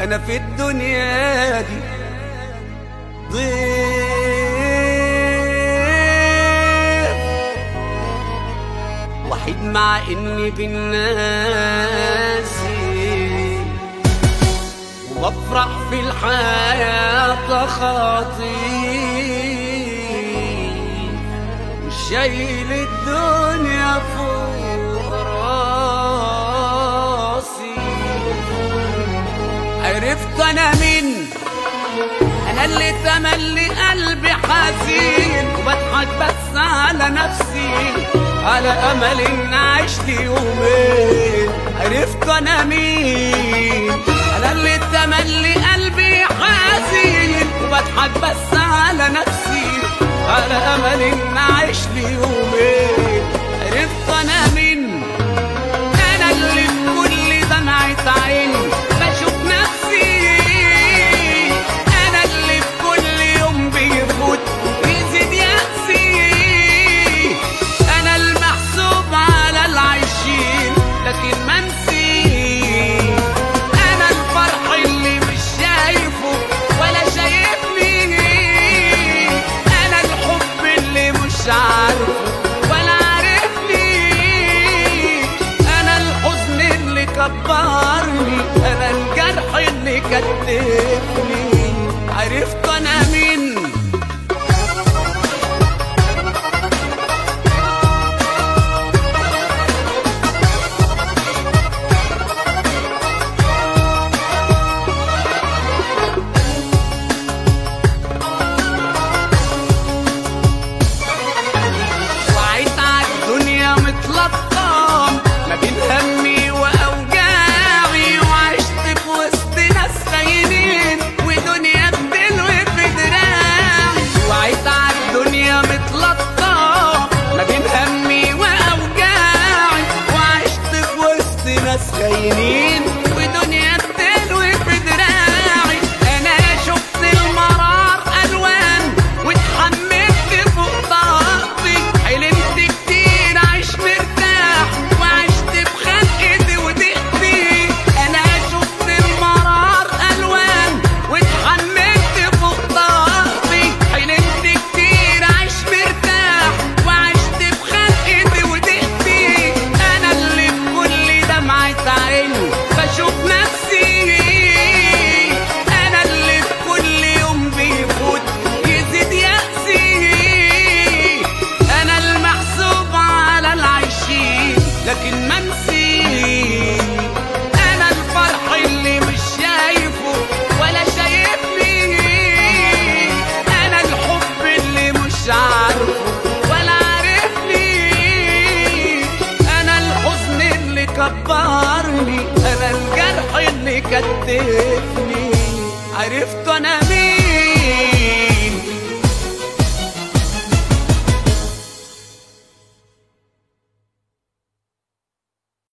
أنا في الدنيا دي. ضيف. وحيد مع إني بالناس. وبفرح في الحياة خاطي وشايل الدنيا عرفت أنا مين أنا اللي تملي قلبي حزين وبضحك بس على نفسي على امل ان لي يومين. عرفت أنا مين. أنا اللي تملي قلبي حزين وبضحك بس كبرني. أنا الجرح اللي كتفني. عرفت أنا مين؟ ini لكن منسي أنا الفرح اللي مش شايفه ولا شايفني. أنا الحب اللي مش عارفه ولا عارفني. أنا الحزن اللي كبرني. أنا الجرح اللي كتفني. عرفت أنا مين؟